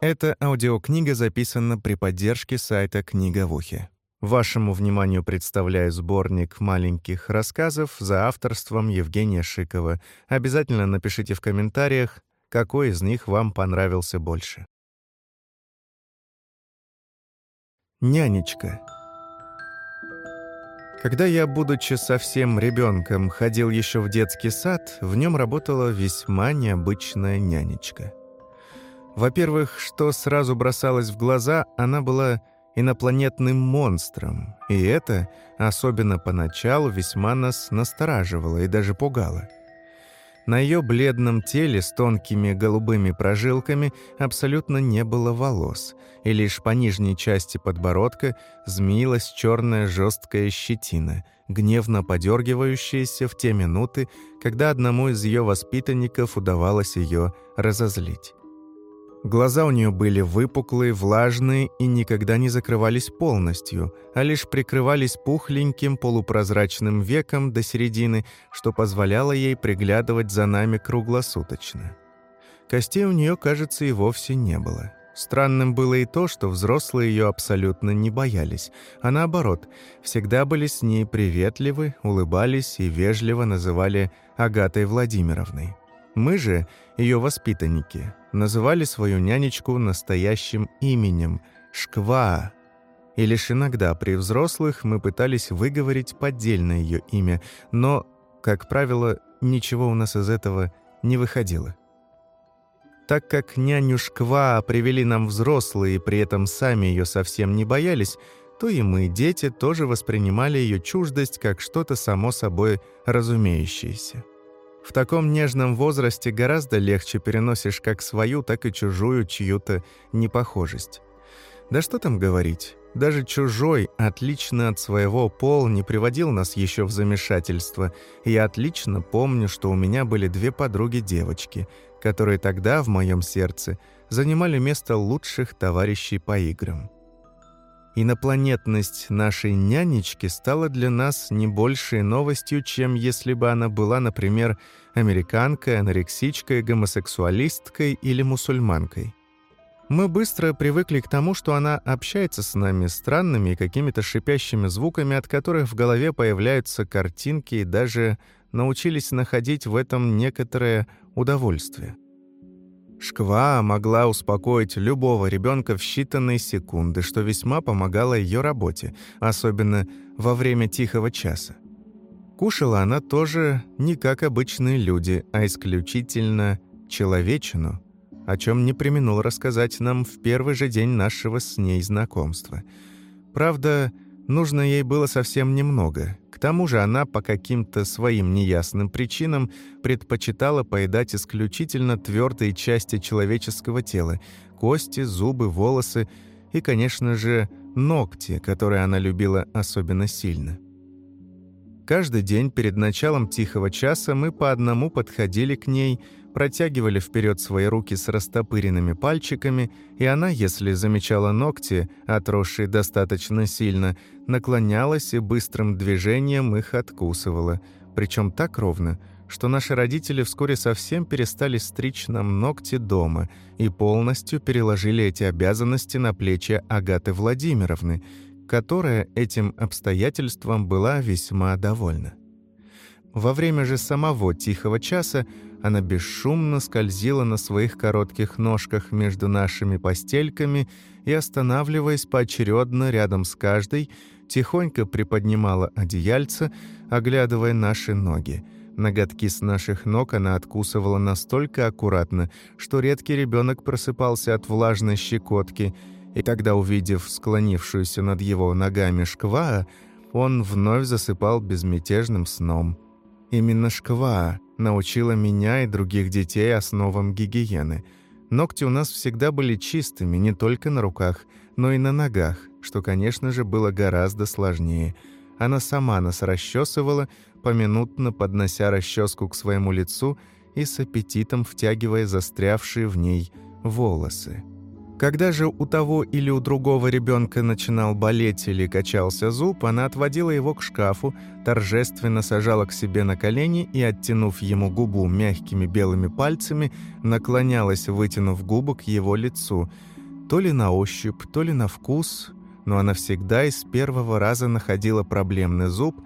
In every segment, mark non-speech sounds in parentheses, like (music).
Эта аудиокнига записана при поддержке сайта «Книга в ухе». Вашему вниманию представляю сборник маленьких рассказов за авторством Евгения Шикова. Обязательно напишите в комментариях, какой из них вам понравился больше. Нянечка. Когда я, будучи совсем ребенком, ходил еще в детский сад, в нем работала весьма необычная нянечка — во-первых, что сразу бросалось в глаза, она была инопланетным монстром, и это, особенно поначалу, весьма нас настораживало и даже пугало. На ее бледном теле с тонкими голубыми прожилками абсолютно не было волос, и лишь по нижней части подбородка змеилась черная жесткая щетина, гневно подергивающаяся в те минуты, когда одному из ее воспитанников удавалось ее разозлить. Глаза у нее были выпуклые, влажные и никогда не закрывались полностью, а лишь прикрывались пухленьким полупрозрачным веком до середины, что позволяло ей приглядывать за нами круглосуточно. Костей у нее, кажется, и вовсе не было. Странным было и то, что взрослые ее абсолютно не боялись, а наоборот, всегда были с ней приветливы, улыбались и вежливо называли Агатой Владимировной. Мы же, ее воспитанники, называли свою нянечку настоящим именем – Шква. И лишь иногда при взрослых мы пытались выговорить поддельное ее имя, но, как правило, ничего у нас из этого не выходило. Так как няню Шква привели нам взрослые и при этом сами ее совсем не боялись, то и мы, дети, тоже воспринимали ее чуждость как что-то само собой разумеющееся. В таком нежном возрасте гораздо легче переносишь как свою, так и чужую чью-то непохожесть. Да что там говорить, даже чужой, отлично от своего пол, не приводил нас еще в замешательство. Я отлично помню, что у меня были две подруги-девочки, которые тогда в моем сердце занимали место лучших товарищей по играм. Инопланетность нашей нянечки стала для нас не большей новостью, чем если бы она была, например, американкой, анорексичкой, гомосексуалисткой или мусульманкой. Мы быстро привыкли к тому, что она общается с нами странными и какими-то шипящими звуками, от которых в голове появляются картинки, и даже научились находить в этом некоторое удовольствие. Шква могла успокоить любого ребенка в считанные секунды, что весьма помогало ее работе, особенно во время тихого часа. Кушала она тоже не как обычные люди, а исключительно человечину, о чем не применул рассказать нам в первый же день нашего с ней знакомства. Правда, нужно ей было совсем немного, тому же она по каким-то своим неясным причинам предпочитала поедать исключительно твердые части человеческого тела – кости, зубы, волосы и, конечно же, ногти, которые она любила особенно сильно. Каждый день перед началом тихого часа мы по одному подходили к ней – протягивали вперед свои руки с растопыренными пальчиками, и она, если замечала ногти, отросшие достаточно сильно, наклонялась и быстрым движением их откусывала, причем так ровно, что наши родители вскоре совсем перестали стричь нам ногти дома и полностью переложили эти обязанности на плечи Агаты Владимировны, которая этим обстоятельством была весьма довольна. Во время же самого тихого часа она бесшумно скользила на своих коротких ножках между нашими постельками и, останавливаясь поочередно рядом с каждой, тихонько приподнимала одеяльце, оглядывая наши ноги. Ноготки с наших ног она откусывала настолько аккуратно, что редкий ребенок просыпался от влажной щекотки, и тогда, увидев склонившуюся над его ногами шкваа, он вновь засыпал безмятежным сном. Именно шкваа научила меня и других детей основам гигиены. Ногти у нас всегда были чистыми не только на руках, но и на ногах, что, конечно же, было гораздо сложнее. Она сама нас расчесывала, поминутно поднося расческу к своему лицу и с аппетитом втягивая застрявшие в ней волосы. Когда же у того или у другого ребенка начинал болеть или качался зуб, она отводила его к шкафу, торжественно сажала к себе на колени и, оттянув ему губу мягкими белыми пальцами, наклонялась, вытянув губу к его лицу, то ли на ощупь, то ли на вкус, но она всегда из первого раза находила проблемный зуб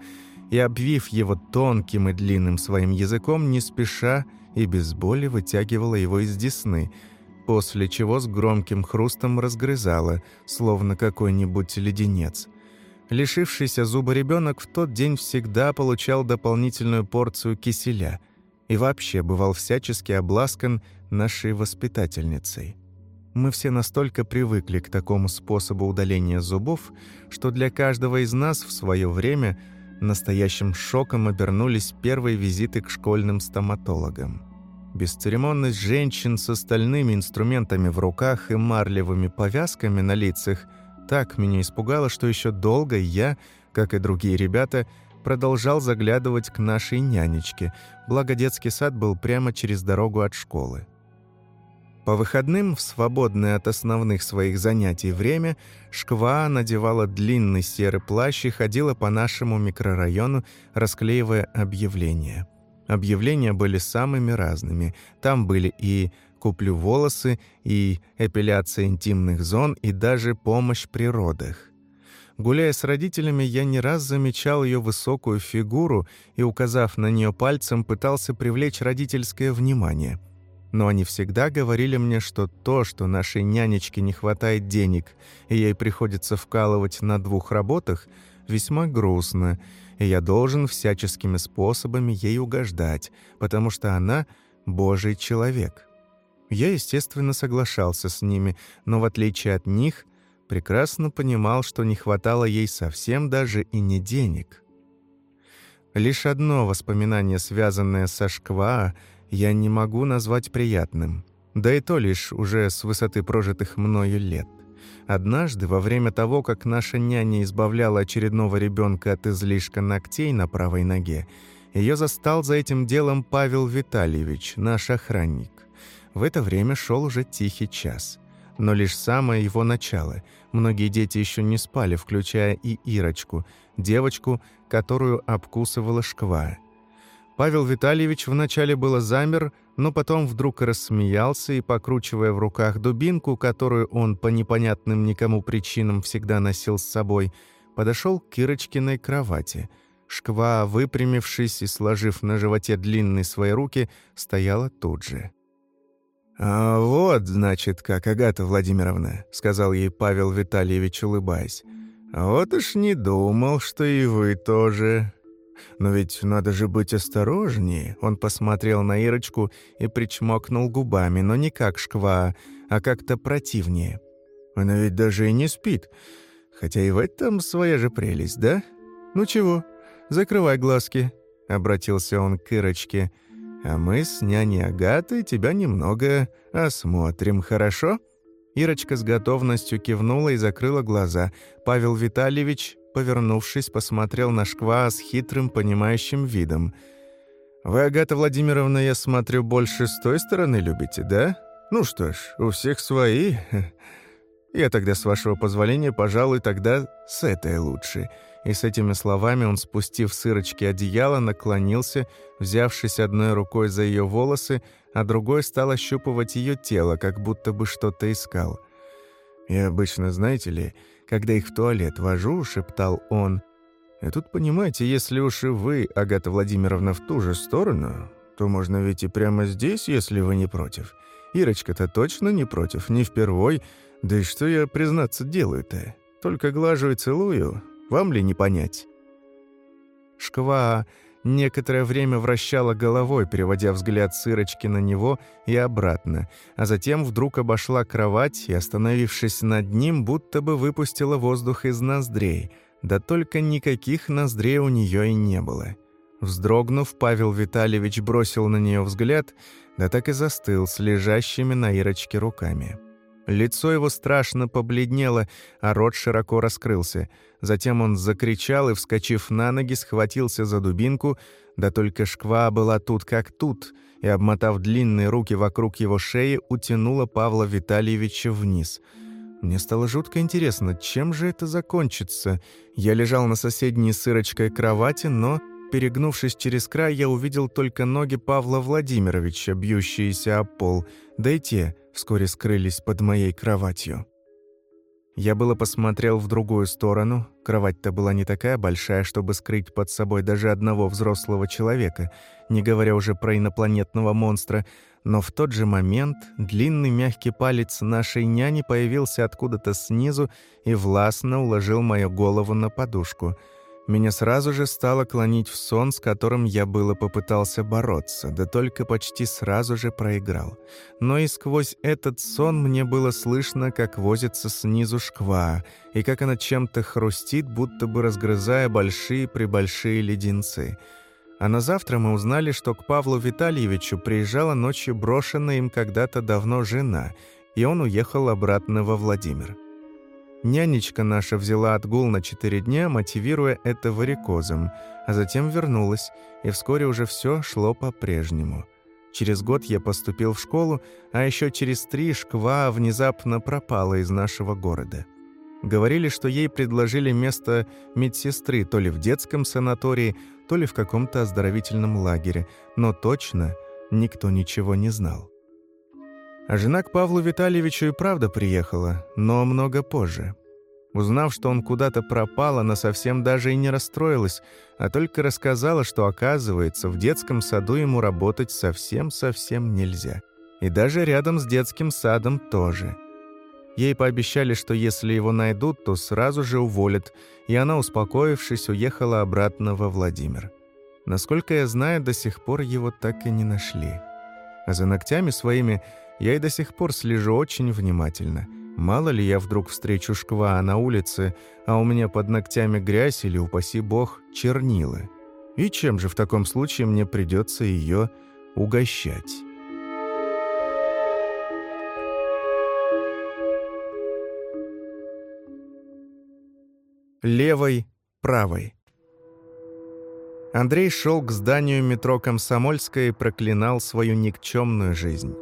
и, обвив его тонким и длинным своим языком, не спеша и без боли вытягивала его из десны – после чего с громким хрустом разгрызала, словно какой-нибудь леденец. Лишившийся зуба ребенок в тот день всегда получал дополнительную порцию киселя и вообще бывал всячески обласкан нашей воспитательницей. Мы все настолько привыкли к такому способу удаления зубов, что для каждого из нас в свое время настоящим шоком обернулись первые визиты к школьным стоматологам. Бесцеремонность женщин с остальными инструментами в руках и марлевыми повязками на лицах так меня испугало, что еще долго я, как и другие ребята, продолжал заглядывать к нашей нянечке, благо детский сад был прямо через дорогу от школы. По выходным, в свободное от основных своих занятий время, Шква надевала длинный серый плащ и ходила по нашему микрорайону, расклеивая объявления – Объявления были самыми разными. Там были и «Куплю волосы», и «Эпиляция интимных зон», и даже «Помощь при родах». Гуляя с родителями, я не раз замечал ее высокую фигуру и, указав на нее пальцем, пытался привлечь родительское внимание. Но они всегда говорили мне, что то, что нашей нянечке не хватает денег, и ей приходится вкалывать на двух работах, весьма грустно – и я должен всяческими способами ей угождать, потому что она — Божий человек. Я, естественно, соглашался с ними, но в отличие от них, прекрасно понимал, что не хватало ей совсем даже и не денег. Лишь одно воспоминание, связанное со Шкваа, я не могу назвать приятным, да и то лишь уже с высоты прожитых мною лет — Однажды, во время того, как наша няня избавляла очередного ребенка от излишка ногтей на правой ноге, ее застал за этим делом Павел Витальевич, наш охранник. В это время шел уже тихий час. Но лишь самое его начало. Многие дети еще не спали, включая и Ирочку, девочку, которую обкусывала шква. Павел Витальевич вначале было замер, но потом вдруг рассмеялся и, покручивая в руках дубинку, которую он по непонятным никому причинам всегда носил с собой, подошел к Кирочкиной кровати. Шква, выпрямившись и сложив на животе длинные свои руки, стояла тут же. «А вот, значит, как, Агата Владимировна», — сказал ей Павел Витальевич, улыбаясь. «Вот уж не думал, что и вы тоже. Но ведь надо же быть осторожнее. Он посмотрел на Ирочку и причмокнул губами, но не как шква, а как-то противнее. Она ведь даже и не спит. Хотя и в этом своя же прелесть, да? Ну чего, закрывай глазки, — обратился он к Ирочке. А мы с няней Агатой тебя немного осмотрим, хорошо? Ирочка с готовностью кивнула и закрыла глаза. Павел Витальевич повернувшись, посмотрел на Шква с хитрым, понимающим видом. «Вы, Агата Владимировна, я смотрю, больше с той стороны любите, да? Ну что ж, у всех свои. (laughs) Я тогда, с вашего позволения, пожалуй, тогда с этой лучше». И с этими словами он, спустив с Ирочки одеяло, наклонился, взявшись одной рукой за ее волосы, а другой стал ощупывать ее тело, как будто бы что-то искал. «Я обычно, знаете ли, когда их в туалет вожу», — шептал он. «И тут, понимаете, если уж и вы, Агата Владимировна, в ту же сторону, то можно ведь и прямо здесь, если вы не против. Ирочка-то точно не против, не впервой. Да и что я, признаться, делаю-то? Только глажу и целую. Вам ли не понять?» Шква некоторое время вращала головой, переводя взгляд Сырочки на него и обратно, а затем вдруг обошла кровать и, остановившись над ним, будто бы выпустила воздух из ноздрей, да только никаких ноздрей у нее и не было. Вздрогнув, Павел Витальевич бросил на нее взгляд, да так и застыл с лежащими на Ирочке руками. Лицо его страшно побледнело, а рот широко раскрылся. Затем он закричал и, вскочив на ноги, схватился за дубинку, Да только шква была тут как тут, и, обмотав длинные руки вокруг его шеи, утянула Павла Витальевича вниз. Мне стало жутко интересно, чем же это закончится. Я лежал на соседней сырочкой кровати, но, перегнувшись через край, я увидел только ноги Павла Владимировича, бьющиеся о пол, да и те вскоре скрылись под моей кроватью. Я было посмотрел в другую сторону. Кровать-то была не такая большая, чтобы скрыть под собой даже одного взрослого человека, не говоря уже про инопланетного монстра. Но в тот же момент длинный мягкий палец нашей няни появился откуда-то снизу и властно уложил мою голову на подушку — меня сразу же стало клонить в сон, с которым я было попытался бороться, да только почти сразу же проиграл. Но и сквозь этот сон мне было слышно, как возится снизу шква, и как она чем-то хрустит, будто бы разгрызая большие-пребольшие леденцы. А на завтра мы узнали, что к Павлу Витальевичу приезжала ночью брошенная им когда-то давно жена, и он уехал обратно во Владимир. Нянечка наша взяла отгул на четыре дня, мотивируя это варикозом, а затем вернулась, и вскоре уже все шло по-прежнему. Через год я поступил в школу, а еще через три шква внезапно пропала из нашего города. Говорили, что ей предложили место медсестры то ли в детском санатории, то ли в каком-то оздоровительном лагере, но точно никто ничего не знал. А жена к Павлу Витальевичу и правда приехала, но много позже. Узнав, что он куда-то пропал, она совсем даже и не расстроилась, а только рассказала, что, оказывается, в детском саду ему работать совсем-совсем нельзя. И даже рядом с детским садом тоже. Ей пообещали, что если его найдут, то сразу же уволят, и она, успокоившись, уехала обратно во Владимир. Насколько я знаю, до сих пор его так и не нашли. А за ногтями своими я и до сих пор слежу очень внимательно. Мало ли я вдруг встречу шква на улице, а у меня под ногтями грязь или, упаси бог, чернила. И чем же в таком случае мне придется ее угощать? Левой, правой. Андрей шел к зданию метро «Комсомольская» и проклинал свою никчемную жизнь.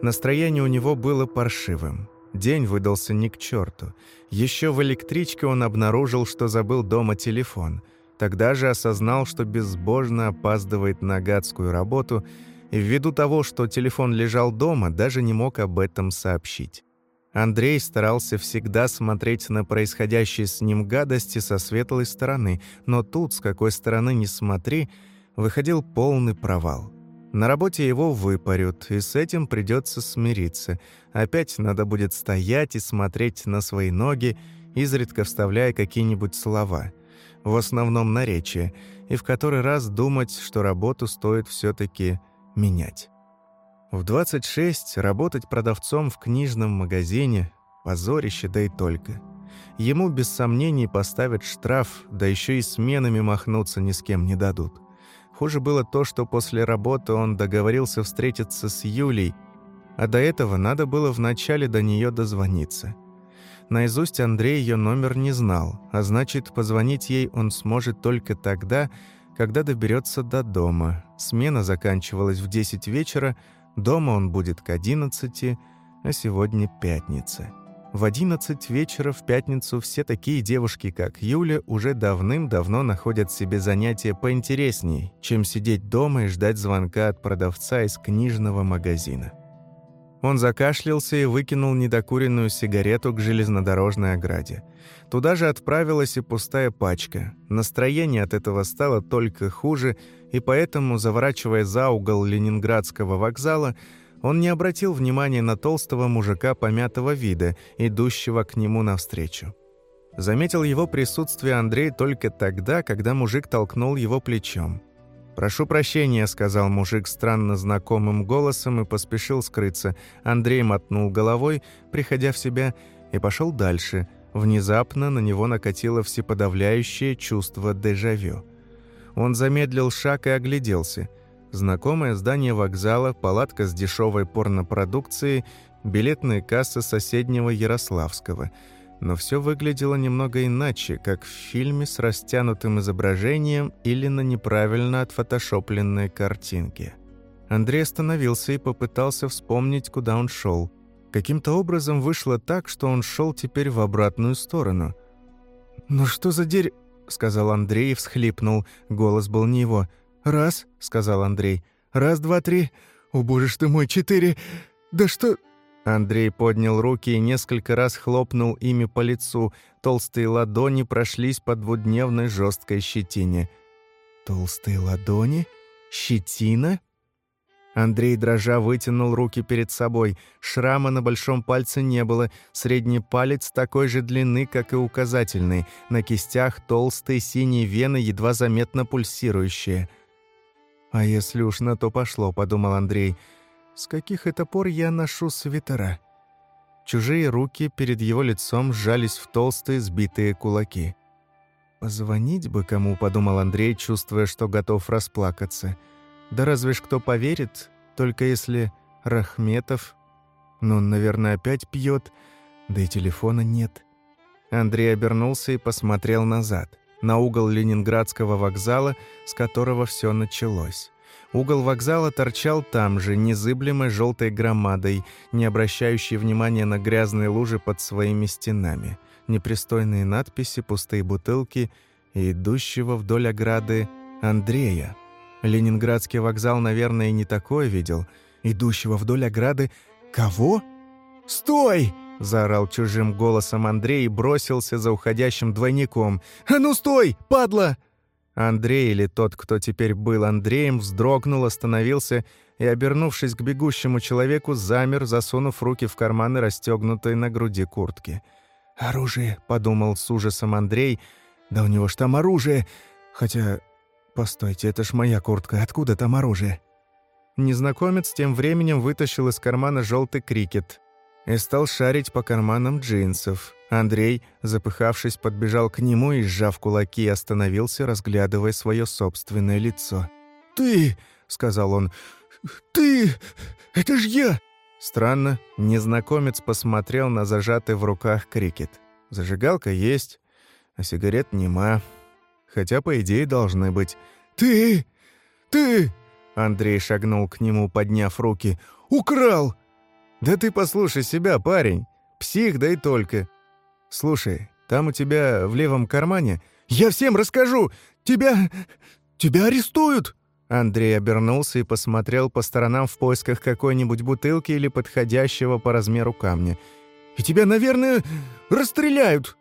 Настроение у него было паршивым. День выдался ни к черту. Еще в электричке он обнаружил, что забыл дома телефон. Тогда же осознал, что безбожно опаздывает на гадскую работу, и ввиду того, что телефон лежал дома, даже не мог об этом сообщить. Андрей старался всегда смотреть на происходящие с ним гадости со светлой стороны, но тут, с какой стороны ни смотри, выходил полный провал. На работе его выпарют, и с этим придется смириться. Опять надо будет стоять и смотреть на свои ноги, изредка вставляя какие-нибудь слова, в основном наречие, и в который раз думать, что работу стоит все таки менять. В 26 работать продавцом в книжном магазине – позорище, да и только. Ему без сомнений поставят штраф, да еще и сменами махнуться ни с кем не дадут. Хуже было то, что после работы он договорился встретиться с Юлей, а до этого надо было вначале до нее дозвониться. Наизусть Андрей ее номер не знал, а значит, позвонить ей он сможет только тогда, когда доберется до дома. Смена заканчивалась в 10 вечера, Дома он будет к 11, а сегодня пятница. В 11 вечера в пятницу все такие девушки, как Юля, уже давным-давно находят себе занятия поинтереснее, чем сидеть дома и ждать звонка от продавца из книжного магазина. Он закашлялся и выкинул недокуренную сигарету к железнодорожной ограде. Туда же отправилась и пустая пачка. Настроение от этого стало только хуже, и поэтому, заворачивая за угол Ленинградского вокзала, он не обратил внимания на толстого мужика помятого вида, идущего к нему навстречу. Заметил его присутствие Андрей только тогда, когда мужик толкнул его плечом. «Прошу прощения», — сказал мужик странно знакомым голосом и поспешил скрыться. Андрей мотнул головой, приходя в себя, и пошел дальше. Внезапно на него накатило всеподавляющее чувство дежавю. Он замедлил шаг и огляделся. Знакомое здание вокзала, палатка с дешевой порнопродукцией, билетные кассы соседнего Ярославского. но все выглядело немного иначе, как в фильме с растянутым изображением или на неправильно отфотошопленной картинке. Андрей остановился и попытался вспомнить, куда он шел. Каким-то образом вышло так, что он шел теперь в обратную сторону. «Ну что за дерь...» — сказал Андрей и всхлипнул. Голос был не его. «Раз», — сказал Андрей. «Раз, два, три. О, боже ж ты мой, четыре. Да что...» Андрей поднял руки и несколько раз хлопнул ими по лицу. Толстые ладони прошлись по двудневной жесткой щетине. «Толстые ладони? Щетина?» Андрей, дрожа, вытянул руки перед собой. Шрама на большом пальце не было. Средний палец такой же длины, как и указательный. На кистях толстые синие вены, едва заметно пульсирующие. «А если уж на то пошло», — подумал Андрей, — «с каких это пор я ношу свитера?» Чужие руки перед его лицом сжались в толстые сбитые кулаки. «Позвонить бы кому», — подумал Андрей, чувствуя, что готов расплакаться. «Позвонить да разве ж кто поверит, только если Рахметов... Ну, наверное, опять пьет, да и телефона нет. Андрей обернулся и посмотрел назад, на угол Ленинградского вокзала, с которого все началось. Угол вокзала торчал там же, незыблемой желтой громадой, не обращающей внимания на грязные лужи под своими стенами, непристойные надписи, пустые бутылки и идущего вдоль ограды Андрея. Ленинградский вокзал, наверное, не такое видел. Идущего вдоль ограды... Кого? «Стой!» — заорал чужим голосом Андрей и бросился за уходящим двойником. «А ну стой, падла!» Андрей, или тот, кто теперь был Андреем, вздрогнул, остановился и, обернувшись к бегущему человеку, замер, засунув руки в карманы расстегнутой на груди куртки. «Оружие!» — подумал с ужасом Андрей. «Да у него ж там оружие! Хотя «Постойте, это ж моя куртка. Откуда там оружие?» Незнакомец тем временем вытащил из кармана желтый крикет и стал шарить по карманам джинсов. Андрей, запыхавшись, подбежал к нему и, сжав кулаки, остановился, разглядывая свое собственное лицо. «Ты!» — сказал он. «Ты! Это ж я!» Странно, незнакомец посмотрел на зажатый в руках крикет. Зажигалка есть, а сигарет нема хотя, по идее, должны быть. «Ты! Ты!» Андрей шагнул к нему, подняв руки. «Украл!» «Да ты послушай себя, парень. Псих, да и только. Слушай, там у тебя в левом кармане...» «Я всем расскажу! Тебя... тебя арестуют!» Андрей обернулся и посмотрел по сторонам в поисках какой-нибудь бутылки или подходящего по размеру камня. «И тебя, наверное, расстреляют!»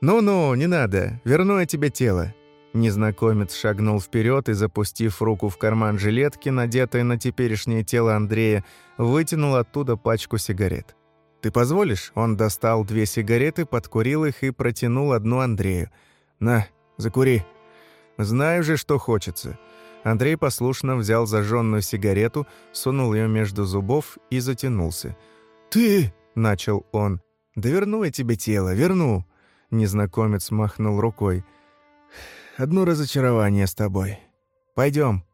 «Ну-ну, не надо. Верну я тебе тело. Незнакомец шагнул вперед и, запустив руку в карман жилетки, надетой на теперешнее тело Андрея, вытянул оттуда пачку сигарет. «Ты позволишь?» Он достал две сигареты, подкурил их и протянул одну Андрею. «На, закури. Знаю же, что хочется». Андрей послушно взял зажженную сигарету, сунул ее между зубов и затянулся. «Ты!» — начал он. «Да верну я тебе тело, верну!» Незнакомец махнул рукой одно разочарование с тобой. Пойдем.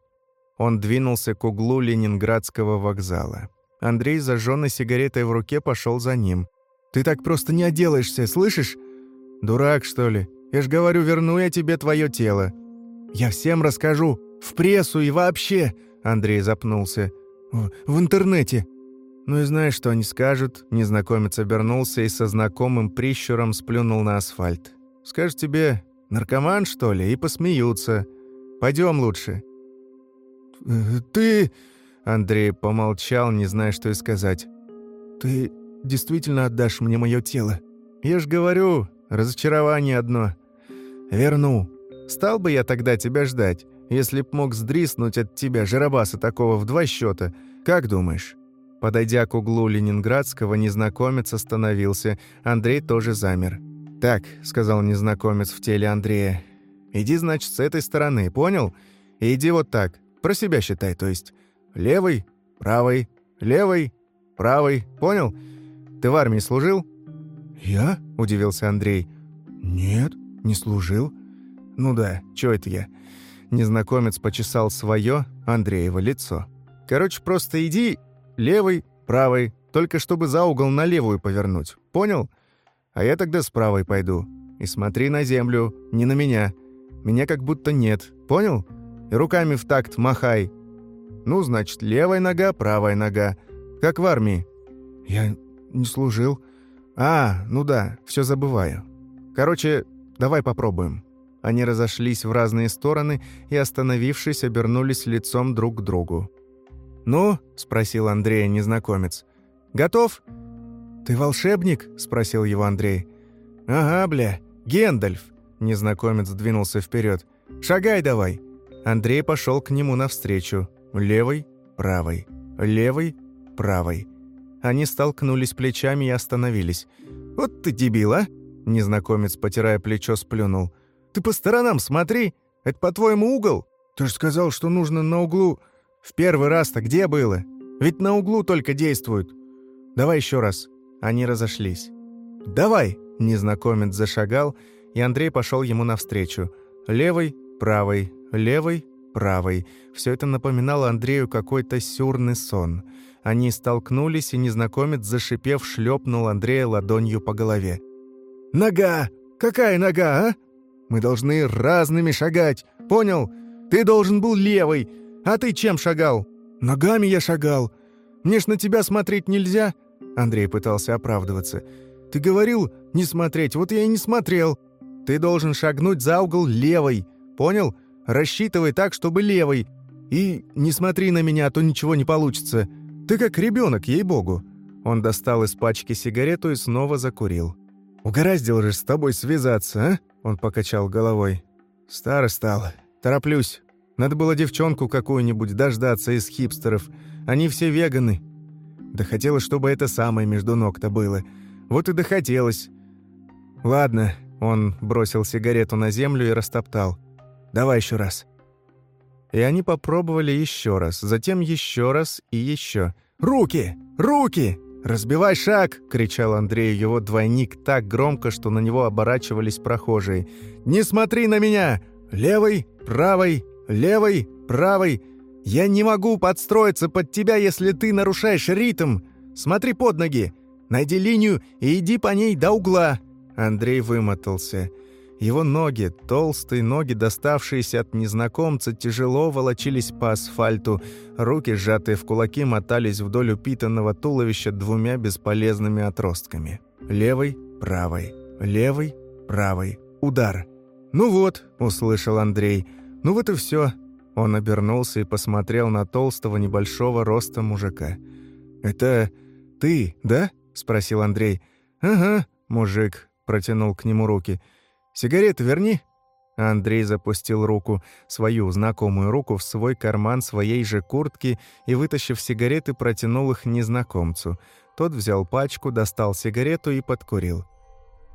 Он двинулся к углу Ленинградского вокзала. Андрей, зажженной сигаретой в руке, пошел за ним. «Ты так просто не отделаешься, слышишь? Дурак, что ли? Я ж говорю, верну я тебе твое тело. Я всем расскажу, в прессу и вообще!» Андрей запнулся. «В, в интернете!» «Ну и знаешь, что они скажут?» Незнакомец обернулся и со знакомым прищуром сплюнул на асфальт. «Скажешь тебе, Наркоман, что ли? И посмеются. Пойдем лучше». «Э, «Ты...» Андрей помолчал, не зная, что и сказать. «Ты действительно отдашь мне мое тело?» «Я ж говорю, разочарование одно. Верну. Стал бы я тогда тебя ждать, если б мог сдриснуть от тебя жиробаса такого в два счета. Как думаешь?» Подойдя к углу Ленинградского, незнакомец остановился. Андрей тоже замер. «Так», — сказал незнакомец в теле Андрея, — «иди, значит, с этой стороны, понял? Иди вот так, про себя считай, то есть левый, правый, левый, правый, понял? Ты в армии служил?» «Я?» — удивился Андрей. «Нет, не служил». «Ну да, чё это я?» Незнакомец почесал свое, Андреево лицо. «Короче, просто иди левый, правый, только чтобы за угол на левую повернуть, понял?» А я тогда с правой пойду. И смотри на землю, не на меня. Меня как будто нет, понял? И руками в такт махай. Ну, значит, левая нога, правая нога. Как в армии. Я не служил. А, ну да, все забываю. Короче, давай попробуем. Они разошлись в разные стороны и, остановившись, обернулись лицом друг к другу. «Ну?» – спросил Андрея незнакомец. «Готов?» «Ты волшебник?» – спросил его Андрей. «Ага, бля, Гендальф!» Незнакомец двинулся вперед. «Шагай давай!» Андрей пошел к нему навстречу. Левой, правой, левой, правой. Они столкнулись плечами и остановились. «Вот ты дебил, а!» Незнакомец, потирая плечо, сплюнул. «Ты по сторонам смотри! Это, по-твоему, угол? Ты же сказал, что нужно на углу...» «В первый раз-то где было? Ведь на углу только действуют. Давай еще раз». Они разошлись. «Давай!» – незнакомец зашагал, и Андрей пошел ему навстречу. Левой, правой, левой, правой. Все это напоминало Андрею какой-то сюрный сон. Они столкнулись, и незнакомец, зашипев, шлепнул Андрея ладонью по голове. «Нога! Какая нога, а? Мы должны разными шагать, понял? Ты должен был левой, а ты чем шагал? Ногами я шагал. Мне ж на тебя смотреть нельзя?» Андрей пытался оправдываться. «Ты говорил не смотреть, вот я и не смотрел. Ты должен шагнуть за угол левой, понял? Рассчитывай так, чтобы левой. И не смотри на меня, а то ничего не получится. Ты как ребенок, ей-богу». Он достал из пачки сигарету и снова закурил. «Угораздил же с тобой связаться, а?» Он покачал головой. «Старый стал. Тороплюсь. Надо было девчонку какую-нибудь дождаться из хипстеров. Они все веганы. Да хотелось, чтобы это самое между ног-то было. Вот и дохотелось. Ладно, он бросил сигарету на землю и растоптал. Давай еще раз. И они попробовали еще раз, затем еще раз и еще. «Руки! Руки!» «Разбивай шаг!» — кричал Андрей его двойник так громко, что на него оборачивались прохожие. «Не смотри на меня! Левой, правой, левой, правой! Я не могу подстроиться под тебя, если ты нарушаешь ритм! Смотри под ноги! Найди линию и иди по ней до угла!» Андрей вымотался. Его ноги, толстые ноги, доставшиеся от незнакомца, тяжело волочились по асфальту. Руки, сжатые в кулаки, мотались вдоль упитанного туловища двумя бесполезными отростками. Левой, правой, левой, правой. Удар. «Ну вот», — услышал Андрей. «Ну вот и все. Он обернулся и посмотрел на толстого небольшого роста мужика. «Это ты, да?» — спросил Андрей. «Ага», — мужик протянул к нему руки. «Сигареты верни». Андрей запустил руку, свою знакомую руку, в свой карман своей же куртки и, вытащив сигареты, протянул их незнакомцу. Тот взял пачку, достал сигарету и подкурил.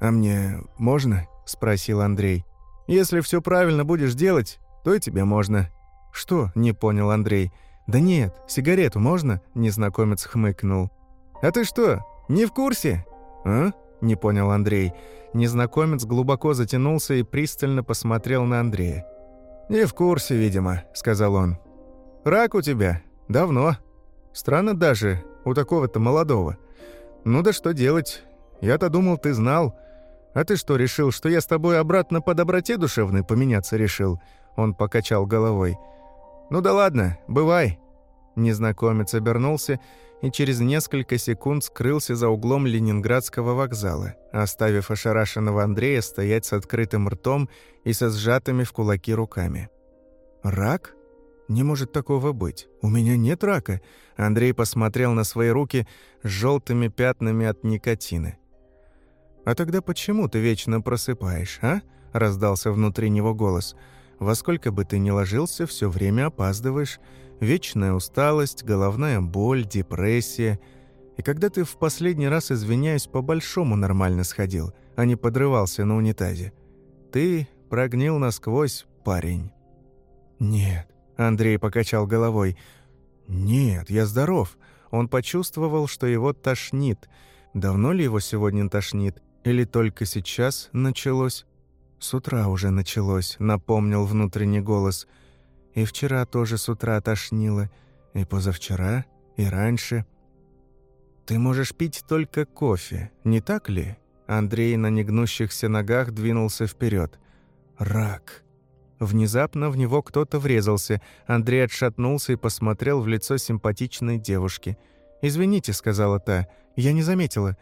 «А мне можно?» — спросил Андрей. «Если все правильно будешь делать, то и тебе можно». «Что?» — не понял Андрей. «Да нет, сигарету можно?» — незнакомец хмыкнул. «А ты что, не в курсе?» «А?» — не понял Андрей. Незнакомец глубоко затянулся и пристально посмотрел на Андрея. «Не в курсе, видимо», — сказал он. «Рак у тебя? Давно. Странно даже, у такого-то молодого. Ну да что делать? Я-то думал, ты знал. А ты что, решил, что я с тобой обратно по доброте душевной поменяться решил?» Он покачал головой. «Ну да ладно, бывай». Незнакомец обернулся и через несколько секунд скрылся за углом Ленинградского вокзала, оставив ошарашенного Андрея стоять с открытым ртом и со сжатыми в кулаки руками. «Рак? Не может такого быть. У меня нет рака». Андрей посмотрел на свои руки с желтыми пятнами от никотина. «А тогда почему ты вечно просыпаешь, а?» — раздался внутри него голос. «Во сколько бы ты ни ложился, все время опаздываешь. Вечная усталость, головная боль, депрессия. И когда ты в последний раз, извиняюсь, по-большому нормально сходил, а не подрывался на унитазе? Ты прогнил насквозь, парень. Нет, Андрей покачал головой. Нет, я здоров. Он почувствовал, что его тошнит. Давно ли его сегодня тошнит? Или только сейчас началось? С утра уже началось, напомнил внутренний голос – и вчера тоже с утра тошнило, и позавчера, и раньше. Ты можешь пить только кофе, не так ли? Андрей на негнущихся ногах двинулся вперед. «Рак!» Внезапно в него кто-то врезался. Андрей отшатнулся и посмотрел в лицо симпатичной девушки. «Извините», — сказала та, — «я не заметила».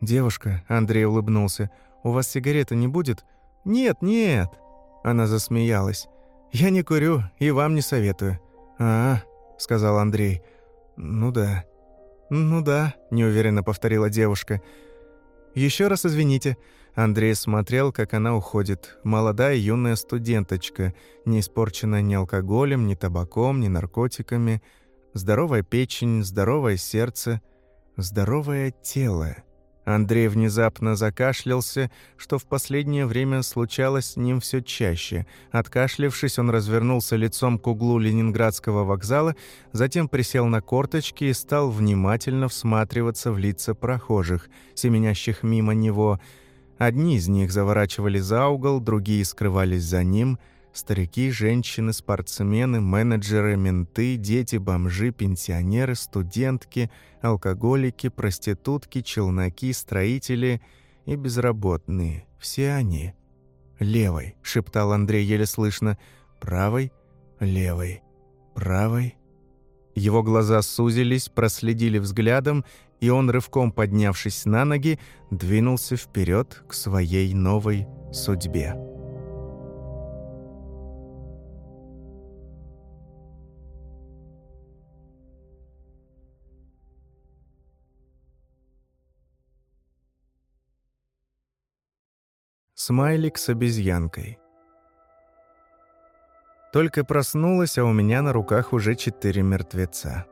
«Девушка», — Андрей улыбнулся, — «у вас сигареты не будет?» «Нет, нет!» Она засмеялась. «Я не курю и вам не советую». «А, — сказал Андрей. «Ну да». «Ну да», — неуверенно повторила девушка. Еще раз извините». Андрей смотрел, как она уходит. Молодая юная студенточка, не испорченная ни алкоголем, ни табаком, ни наркотиками. Здоровая печень, здоровое сердце, здоровое тело. Андрей внезапно закашлялся, что в последнее время случалось с ним все чаще. Откашлявшись, он развернулся лицом к углу Ленинградского вокзала, затем присел на корточки и стал внимательно всматриваться в лица прохожих, семенящих мимо него. Одни из них заворачивали за угол, другие скрывались за ним — Старики, женщины, спортсмены, менеджеры, менты, дети, бомжи, пенсионеры, студентки, алкоголики, проститутки, челноки, строители и безработные. Все они. «Левой», — шептал Андрей еле слышно. «Правой, левой, правой». Его глаза сузились, проследили взглядом, и он, рывком поднявшись на ноги, двинулся вперед к своей новой судьбе. Смайлик с обезьянкой. Только проснулась, а у меня на руках уже четыре мертвеца.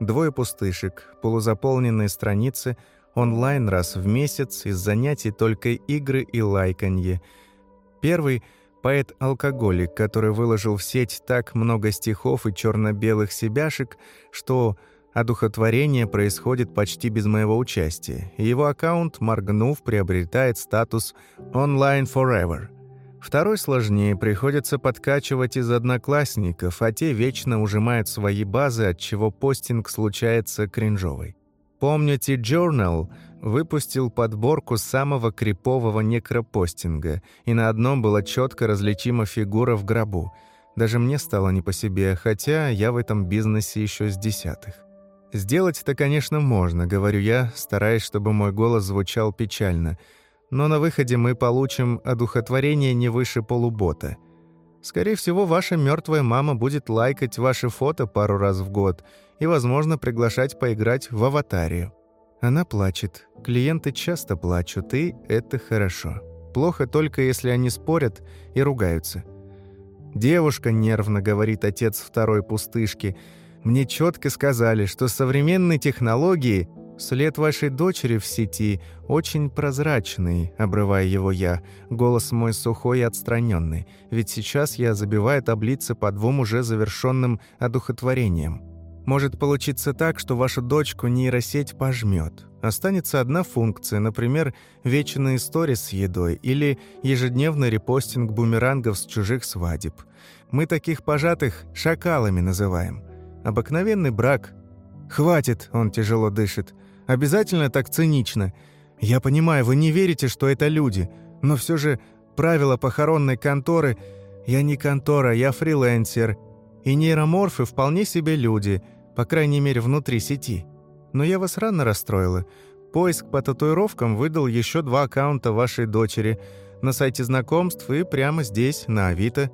Двое пустышек, полузаполненные страницы, онлайн раз в месяц, из занятий только игры и лайканье. Первый — поэт-алкоголик, который выложил в сеть так много стихов и черно-белых себяшек, что Одухотворение происходит почти без моего участия, и его аккаунт, моргнув, приобретает статус «Online Forever». Второй сложнее, приходится подкачивать из одноклассников, а те вечно ужимают свои базы, от чего постинг случается кринжовый. Помню, T-Journal выпустил подборку самого крипового некропостинга, и на одном была четко различима фигура в гробу. Даже мне стало не по себе, хотя я в этом бизнесе еще с десятых. Сделать это, конечно, можно, говорю я, стараясь, чтобы мой голос звучал печально. Но на выходе мы получим одухотворение не выше полубота. Скорее всего, ваша мертвая мама будет лайкать ваши фото пару раз в год и, возможно, приглашать поиграть в аватарию. Она плачет. Клиенты часто плачут, и это хорошо. Плохо только, если они спорят и ругаются. «Девушка», — нервно говорит отец второй пустышки, — мне четко сказали, что современные технологии, след вашей дочери в сети очень прозрачный, обрывая его я, голос мой сухой и отстраненный, ведь сейчас я забиваю таблицы по двум уже завершенным одухотворениям. Может получиться так, что вашу дочку нейросеть пожмет. Останется одна функция, например, вечная история с едой или ежедневный репостинг бумерангов с чужих свадеб. Мы таких пожатых шакалами называем – Обыкновенный брак. Хватит, он тяжело дышит. Обязательно так цинично. Я понимаю, вы не верите, что это люди, но все же правила похоронной конторы... Я не контора, я фрилансер. И нейроморфы вполне себе люди, по крайней мере, внутри сети. Но я вас рано расстроила. Поиск по татуировкам выдал еще два аккаунта вашей дочери на сайте знакомств и прямо здесь, на Авито.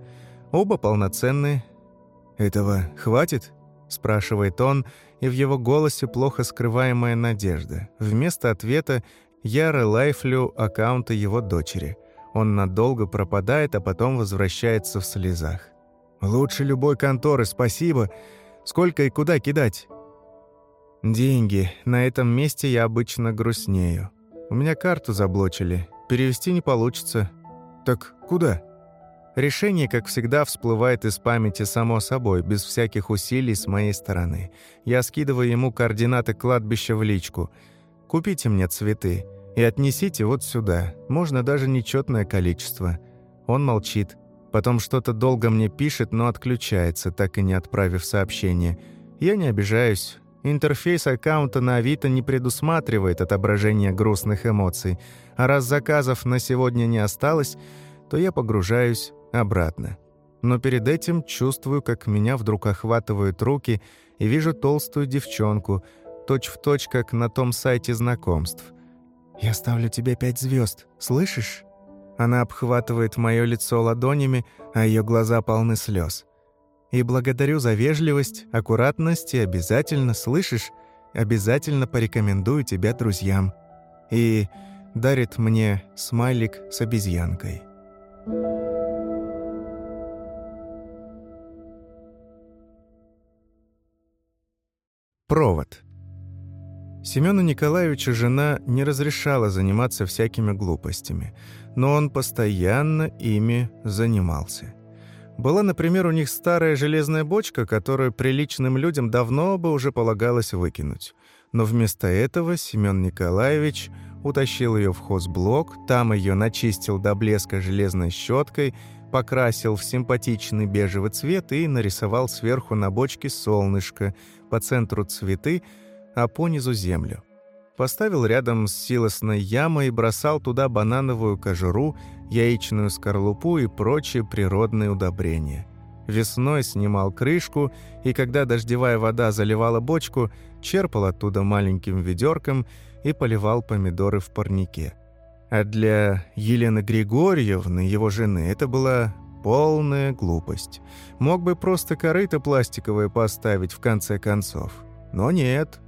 Оба полноценные. Этого хватит? — спрашивает он, и в его голосе плохо скрываемая надежда. Вместо ответа я релайфлю аккаунты его дочери. Он надолго пропадает, а потом возвращается в слезах. «Лучше любой конторы, спасибо. Сколько и куда кидать?» «Деньги. На этом месте я обычно грустнею. У меня карту заблочили. Перевести не получится». «Так куда?» Решение, как всегда, всплывает из памяти само собой, без всяких усилий с моей стороны. Я скидываю ему координаты кладбища в личку. «Купите мне цветы и отнесите вот сюда. Можно даже нечетное количество». Он молчит. Потом что-то долго мне пишет, но отключается, так и не отправив сообщение. Я не обижаюсь. Интерфейс аккаунта на Авито не предусматривает отображение грустных эмоций, а раз заказов на сегодня не осталось, то я погружаюсь обратно. Но перед этим чувствую, как меня вдруг охватывают руки и вижу толстую девчонку, точь-в-точь, точь, как на том сайте знакомств. «Я ставлю тебе пять звезд, слышишь?» Она обхватывает мое лицо ладонями, а ее глаза полны слез. И благодарю за вежливость, аккуратность и обязательно, слышишь, обязательно порекомендую тебя друзьям. И дарит мне смайлик с обезьянкой. Провод. Семену Николаевичу жена не разрешала заниматься всякими глупостями, но он постоянно ими занимался. Была, например, у них старая железная бочка, которую приличным людям давно бы уже полагалось выкинуть. Но вместо этого Семен Николаевич утащил ее в хозблок, там ее начистил до блеска железной щеткой, покрасил в симпатичный бежевый цвет и нарисовал сверху на бочке солнышко, по центру цветы, а по низу землю. Поставил рядом с силосной ямой и бросал туда банановую кожуру, яичную скорлупу и прочие природные удобрения. Весной снимал крышку, и когда дождевая вода заливала бочку, черпал оттуда маленьким ведерком и поливал помидоры в парнике. А для Елены Григорьевны, его жены, это была полная глупость. Мог бы просто корыто пластиковое поставить в конце концов. Но нет,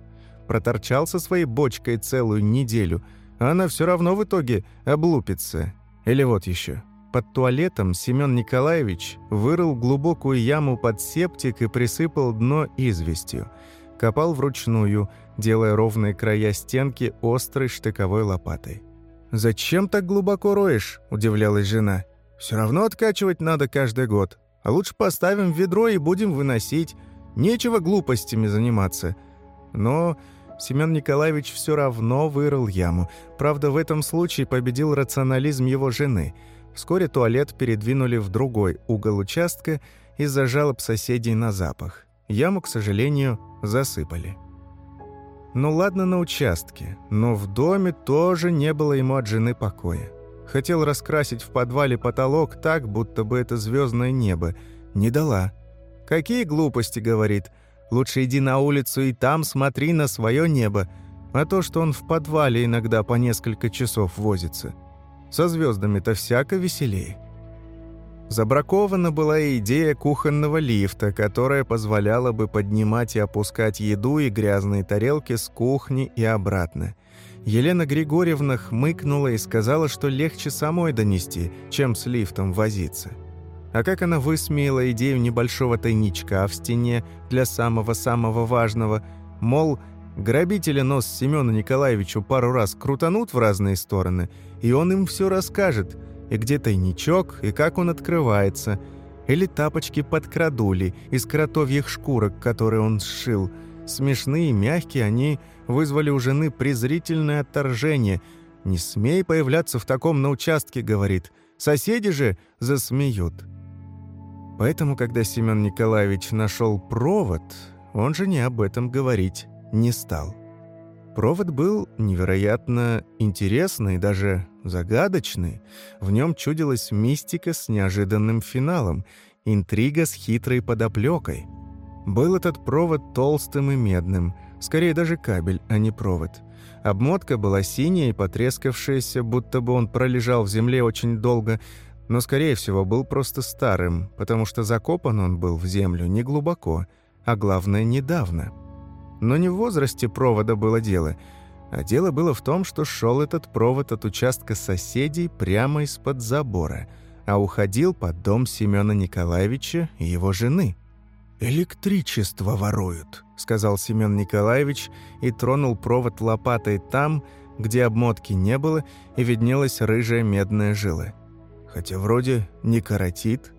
проторчал со своей бочкой целую неделю, а она все равно в итоге облупится. Или вот еще. Под туалетом Семен Николаевич вырыл глубокую яму под септик и присыпал дно известью. Копал вручную, делая ровные края стенки острой штыковой лопатой. «Зачем так глубоко роешь?» – удивлялась жена. «Все равно откачивать надо каждый год. А лучше поставим ведро и будем выносить. Нечего глупостями заниматься». Но Семен Николаевич все равно вырыл яму. Правда, в этом случае победил рационализм его жены. Вскоре туалет передвинули в другой угол участка из-за жалоб соседей на запах. Яму, к сожалению, засыпали. Ну ладно на участке, но в доме тоже не было ему от жены покоя. Хотел раскрасить в подвале потолок так, будто бы это звездное небо. Не дала. «Какие глупости», — говорит, — Лучше иди на улицу и там смотри на свое небо, а то, что он в подвале иногда по несколько часов возится. Со звездами-то всяко веселее. Забракована была и идея кухонного лифта, которая позволяла бы поднимать и опускать еду и грязные тарелки с кухни и обратно. Елена Григорьевна хмыкнула и сказала, что легче самой донести, чем с лифтом возиться. А как она высмеяла идею небольшого тайничка в стене для самого-самого важного, мол, грабители нос Семену Николаевичу пару раз крутанут в разные стороны, и он им все расскажет, и где тайничок, и как он открывается, или тапочки подкрадули из кротовьих шкурок, которые он сшил. Смешные и мягкие они вызвали у жены презрительное отторжение. «Не смей появляться в таком на участке», — говорит. «Соседи же засмеют». Поэтому, когда Семен Николаевич нашел провод, он же не об этом говорить не стал. Провод был невероятно интересный, даже загадочный. В нем чудилась мистика с неожиданным финалом, интрига с хитрой подоплекой. Был этот провод толстым и медным, скорее даже кабель, а не провод. Обмотка была синяя и потрескавшаяся, будто бы он пролежал в земле очень долго, но, скорее всего, был просто старым, потому что закопан он был в землю не глубоко, а главное, недавно. Но не в возрасте провода было дело, а дело было в том, что шел этот провод от участка соседей прямо из-под забора, а уходил под дом Семена Николаевича и его жены. «Электричество воруют», — сказал Семен Николаевич и тронул провод лопатой там, где обмотки не было и виднелась рыжая медная жила хотя вроде не коротит.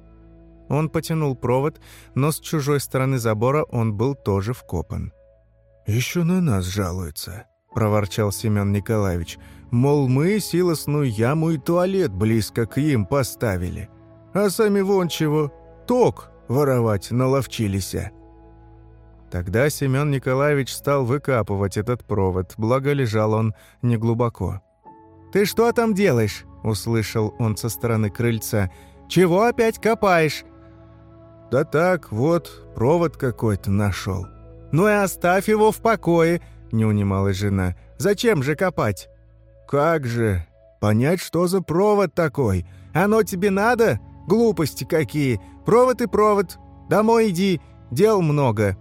Он потянул провод, но с чужой стороны забора он был тоже вкопан. «Еще на нас жалуются», — проворчал Семен Николаевич. «Мол, мы силосную яму и туалет близко к им поставили. А сами вон чего, ток воровать наловчились». Тогда Семен Николаевич стал выкапывать этот провод, благо лежал он неглубоко. «Ты что там делаешь?» — услышал он со стороны крыльца. «Чего опять копаешь?» «Да так, вот, провод какой-то нашел». «Ну и оставь его в покое», — не унималась жена. «Зачем же копать?» «Как же? Понять, что за провод такой? Оно тебе надо? Глупости какие! Провод и провод! Домой иди, дел много!»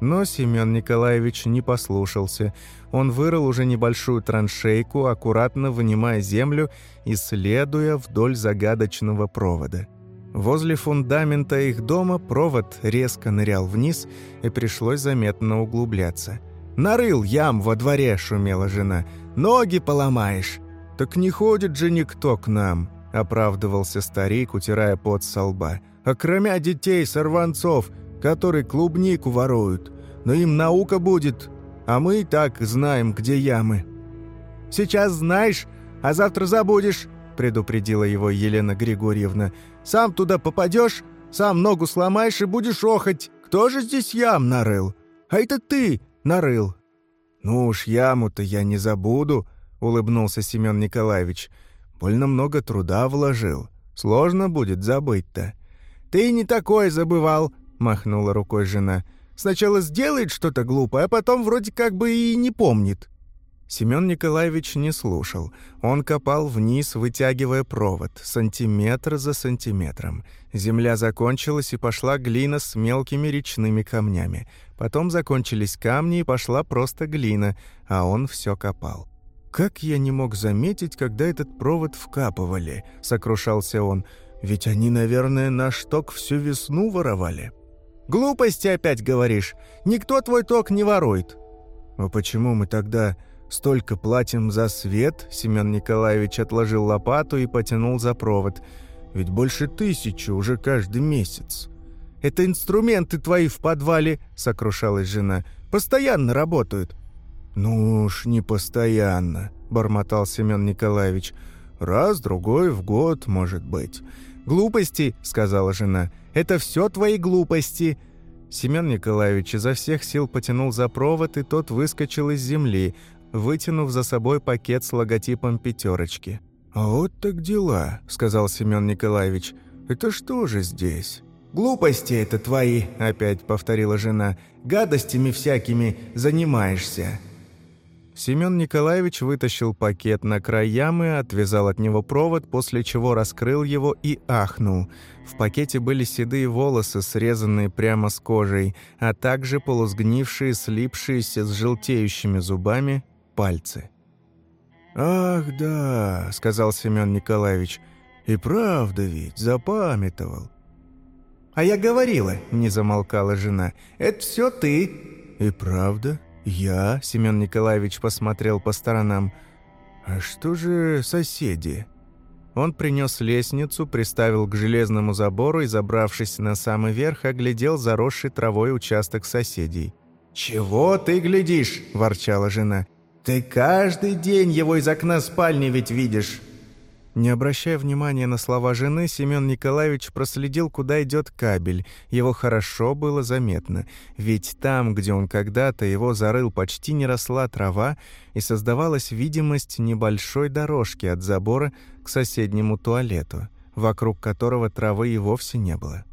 Но Семен Николаевич не послушался. Он вырыл уже небольшую траншейку, аккуратно вынимая землю и следуя вдоль загадочного провода. Возле фундамента их дома провод резко нырял вниз, и пришлось заметно углубляться. «Нарыл ям во дворе!» – шумела жена. «Ноги поломаешь!» «Так не ходит же никто к нам!» – оправдывался старик, утирая пот со лба. «Окромя детей, сорванцов, которые клубнику воруют. Но им наука будет, а мы и так знаем, где ямы». «Сейчас знаешь, а завтра забудешь», — предупредила его Елена Григорьевна. «Сам туда попадешь, сам ногу сломаешь и будешь охоть. Кто же здесь ям нарыл? А это ты нарыл». «Ну уж яму-то я не забуду», — улыбнулся Семен Николаевич. «Больно много труда вложил. Сложно будет забыть-то». «Ты не такое забывал», махнула рукой жена. «Сначала сделает что-то глупое, а потом вроде как бы и не помнит». Семен Николаевич не слушал. Он копал вниз, вытягивая провод, сантиметр за сантиметром. Земля закончилась, и пошла глина с мелкими речными камнями. Потом закончились камни, и пошла просто глина, а он все копал. «Как я не мог заметить, когда этот провод вкапывали?» — сокрушался он. «Ведь они, наверное, наш ток всю весну воровали». Глупости опять говоришь. Никто твой ток не ворует». «А почему мы тогда столько платим за свет?» Семен Николаевич отложил лопату и потянул за провод. «Ведь больше тысячи уже каждый месяц». «Это инструменты твои в подвале», — сокрушалась жена. «Постоянно работают». «Ну уж не постоянно», — бормотал Семен Николаевич. «Раз, другой в год, может быть». «Глупости», — сказала жена. «Это все твои глупости». Семен Николаевич изо всех сил потянул за провод, и тот выскочил из земли, вытянув за собой пакет с логотипом «пятерочки». «А вот так дела», — сказал Семен Николаевич. «Это что же здесь?» «Глупости это твои», — опять повторила жена. «Гадостями всякими занимаешься». Семен Николаевич вытащил пакет на край ямы, отвязал от него провод, после чего раскрыл его и ахнул. В пакете были седые волосы, срезанные прямо с кожей, а также полусгнившие, слипшиеся с желтеющими зубами пальцы. «Ах, да», — сказал Семен Николаевич, — «и правда ведь, запамятовал». «А я говорила», — не замолкала жена, — «это все ты». «И правда?» «Я?» — Семен Николаевич посмотрел по сторонам. «А что же соседи?» Он принес лестницу, приставил к железному забору и, забравшись на самый верх, оглядел заросший травой участок соседей. «Чего ты глядишь?» – ворчала жена. «Ты каждый день его из окна спальни ведь видишь». Не обращая внимания на слова жены, Семен Николаевич проследил, куда идет кабель. Его хорошо было заметно, ведь там, где он когда-то его зарыл, почти не росла трава, и создавалась видимость небольшой дорожки от забора к соседнему туалету, вокруг которого травы и вовсе не было.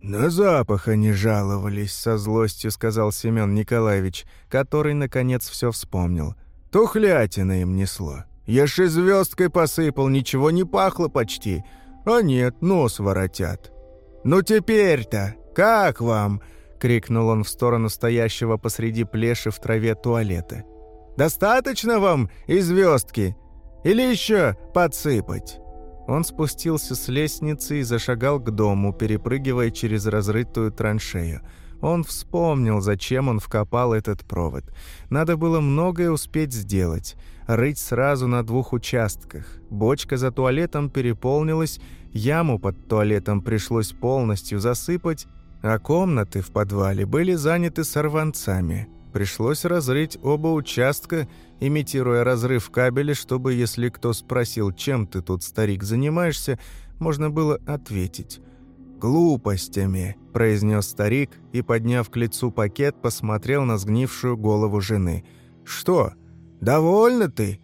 «На запах они жаловались», — со злостью сказал Семен Николаевич, который, наконец, все вспомнил. «Тухлятина им несло». Я же звездкой посыпал, ничего не пахло почти. А нет, нос воротят. «Ну теперь-то, как вам?» — крикнул он в сторону стоящего посреди плеши в траве туалета. «Достаточно вам и звездки? Или еще подсыпать?» Он спустился с лестницы и зашагал к дому, перепрыгивая через разрытую траншею. Он вспомнил, зачем он вкопал этот провод. Надо было многое успеть сделать рыть сразу на двух участках. Бочка за туалетом переполнилась, яму под туалетом пришлось полностью засыпать, а комнаты в подвале были заняты сорванцами. Пришлось разрыть оба участка, имитируя разрыв кабеля, чтобы, если кто спросил, чем ты тут, старик, занимаешься, можно было ответить. глупостями», – произнес старик и, подняв к лицу пакет, посмотрел на сгнившую голову жены. «Что, довольна ты?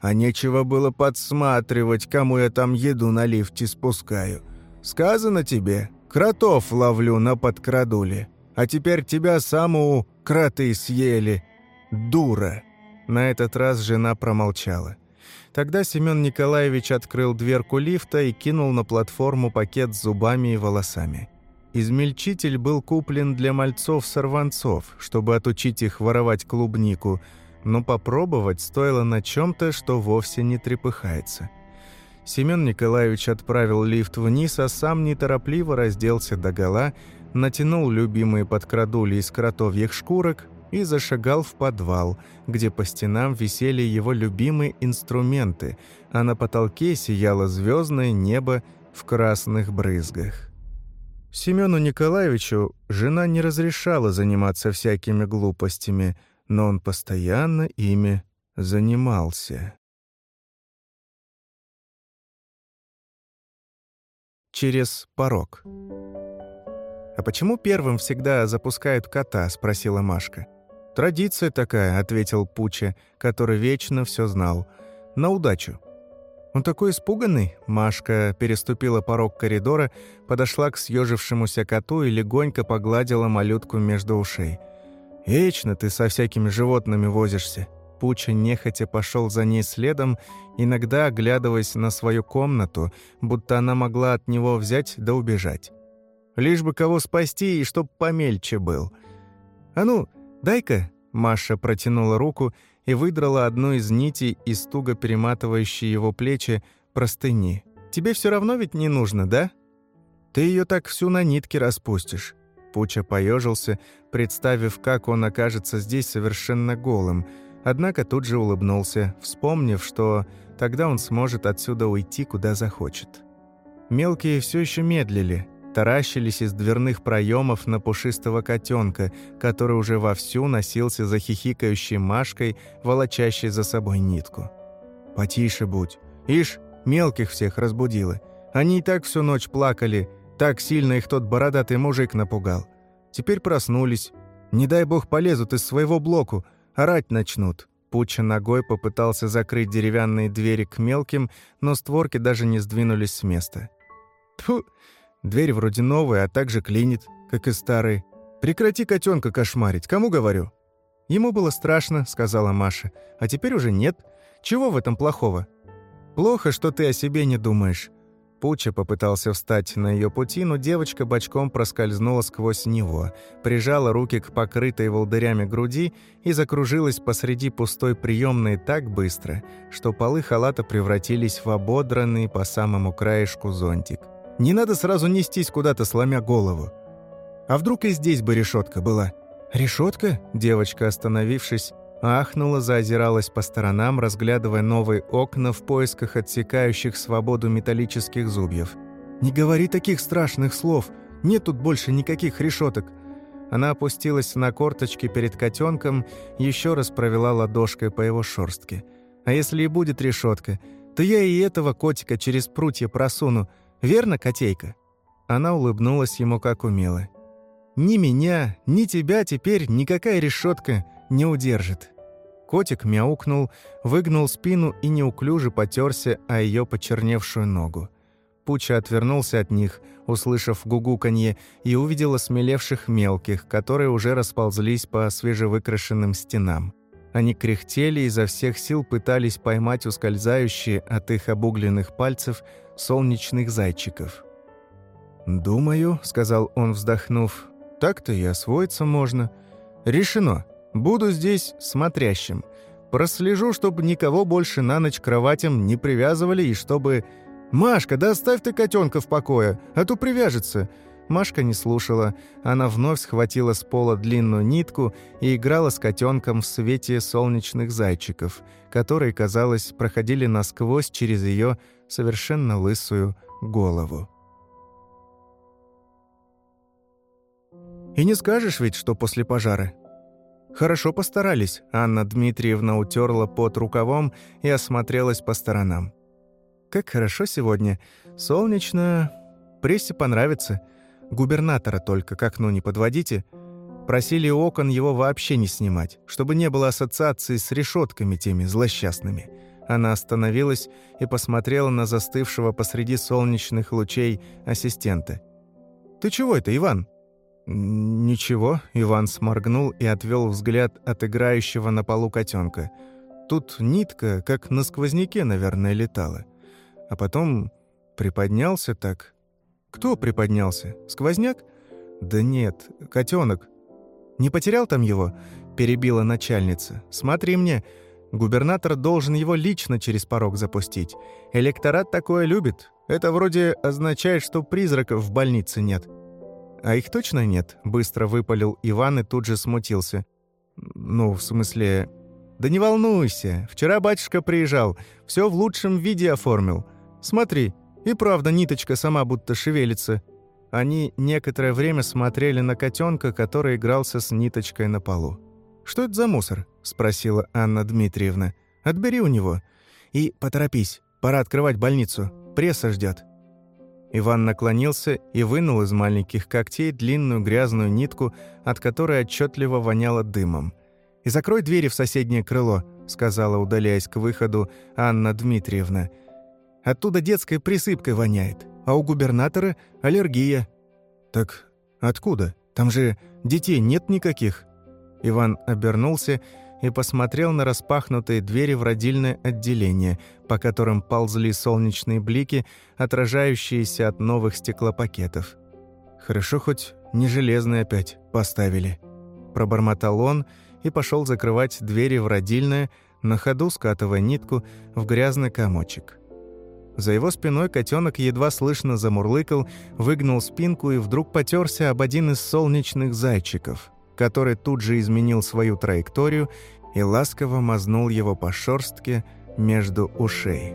А нечего было подсматривать, кому я там еду на лифте спускаю. Сказано тебе, кротов ловлю на подкрадуле, а теперь тебя саму кроты съели, дура». На этот раз жена промолчала. Тогда Семен Николаевич открыл дверку лифта и кинул на платформу пакет с зубами и волосами. Измельчитель был куплен для мальцов-сорванцов, чтобы отучить их воровать клубнику, но попробовать стоило на чем-то, что вовсе не трепыхается. Семен Николаевич отправил лифт вниз, а сам неторопливо разделся догола, натянул любимые подкрадули из кротовьих шкурок и зашагал в подвал, где по стенам висели его любимые инструменты, а на потолке сияло звездное небо в красных брызгах. Семену Николаевичу жена не разрешала заниматься всякими глупостями, но он постоянно ими занимался. Через порог. «А почему первым всегда запускают кота?» – спросила Машка. «Традиция такая», — ответил Пуча, который вечно все знал. «На удачу». Он такой испуганный. Машка переступила порог коридора, подошла к съежившемуся коту и легонько погладила малютку между ушей. «Вечно ты со всякими животными возишься». Пуча нехотя пошел за ней следом, иногда оглядываясь на свою комнату, будто она могла от него взять да убежать. Лишь бы кого спасти и чтоб помельче был. «А ну, «Дай-ка!» – Маша протянула руку и выдрала одну из нитей из туго перематывающей его плечи простыни. «Тебе все равно ведь не нужно, да?» «Ты ее так всю на нитке распустишь». Пуча поежился, представив, как он окажется здесь совершенно голым, однако тут же улыбнулся, вспомнив, что тогда он сможет отсюда уйти, куда захочет. Мелкие все еще медлили, таращились из дверных проемов на пушистого котенка, который уже вовсю носился за хихикающей Машкой, волочащей за собой нитку. «Потише будь. Ишь, мелких всех разбудила. Они и так всю ночь плакали, так сильно их тот бородатый мужик напугал. Теперь проснулись. Не дай бог полезут из своего блоку, орать начнут». Пуча ногой попытался закрыть деревянные двери к мелким, но створки даже не сдвинулись с места. «Тьфу, Дверь вроде новая, а также клинит, как и старый. Прекрати котенка кошмарить, кому говорю?» «Ему было страшно», — сказала Маша. «А теперь уже нет. Чего в этом плохого?» «Плохо, что ты о себе не думаешь». Пуча попытался встать на ее пути, но девочка бочком проскользнула сквозь него, прижала руки к покрытой волдырями груди и закружилась посреди пустой приемной так быстро, что полы халата превратились в ободранный по самому краешку зонтик. Не надо сразу нестись куда-то, сломя голову. А вдруг и здесь бы решетка была? Решетка? Девочка, остановившись, ахнула, заозиралась по сторонам, разглядывая новые окна в поисках отсекающих свободу металлических зубьев. «Не говори таких страшных слов! Нет тут больше никаких решеток!» Она опустилась на корточки перед котенком, еще раз провела ладошкой по его шорстке. «А если и будет решетка, то я и этого котика через прутья просуну, Верно, котейка?» Она улыбнулась ему как умела. «Ни меня, ни тебя теперь никакая решетка не удержит». Котик мяукнул, выгнул спину и неуклюже потерся о ее почерневшую ногу. Пуча отвернулся от них, услышав гугуканье, и увидел осмелевших мелких, которые уже расползлись по свежевыкрашенным стенам. Они кряхтели и изо всех сил пытались поймать ускользающие от их обугленных пальцев солнечных зайчиков. «Думаю», — сказал он, вздохнув, — «так-то и освоиться можно. Решено. Буду здесь смотрящим. Прослежу, чтобы никого больше на ночь кроватям не привязывали и чтобы... Машка, да оставь ты котенка в покое, а то привяжется». Машка не слушала. Она вновь схватила с пола длинную нитку и играла с котенком в свете солнечных зайчиков, которые, казалось, проходили насквозь через ее совершенно лысую голову. И не скажешь ведь, что после пожара. Хорошо постарались. Анна Дмитриевна утерла под рукавом и осмотрелась по сторонам. Как хорошо сегодня. Солнечно. Прессе понравится. Губернатора только к окну не подводите. Просили окон его вообще не снимать, чтобы не было ассоциации с решетками теми злосчастными. Она остановилась и посмотрела на застывшего посреди солнечных лучей ассистента. «Ты чего это, Иван?» «Ничего», — Иван сморгнул и отвел взгляд от играющего на полу котенка. Тут нитка, как на сквозняке, наверное, летала. А потом приподнялся так. «Кто приподнялся? Сквозняк?» «Да нет, котенок. Не потерял там его?» — перебила начальница. «Смотри мне, губернатор должен его лично через порог запустить. Электорат такое любит. Это вроде означает, что призраков в больнице нет». «А их точно нет?» — быстро выпалил Иван и тут же смутился. «Ну, в смысле...» «Да не волнуйся, вчера батюшка приезжал, все в лучшем виде оформил. Смотри, и правда ниточка сама будто шевелится». Они некоторое время смотрели на котенка, который игрался с ниточкой на полу. «Что это за мусор?» — спросила Анна Дмитриевна. «Отбери у него. И поторопись, пора открывать больницу. Пресса ждет. Иван наклонился и вынул из маленьких когтей длинную грязную нитку, от которой отчетливо воняло дымом. «И закрой двери в соседнее крыло», — сказала, удаляясь к выходу, Анна Дмитриевна. «Оттуда детской присыпкой воняет, а у губернатора аллергия». «Так откуда? Там же детей нет никаких». Иван обернулся и посмотрел на распахнутые двери в родильное отделение, по которым ползли солнечные блики, отражающиеся от новых стеклопакетов. «Хорошо хоть не железные опять поставили». Пробормотал он и пошел закрывать двери в родильное, на ходу скатывая нитку в грязный комочек. За его спиной котенок едва слышно замурлыкал, выгнул спинку и вдруг потерся об один из солнечных зайчиков, который тут же изменил свою траекторию и ласково мазнул его по шорстке между ушей.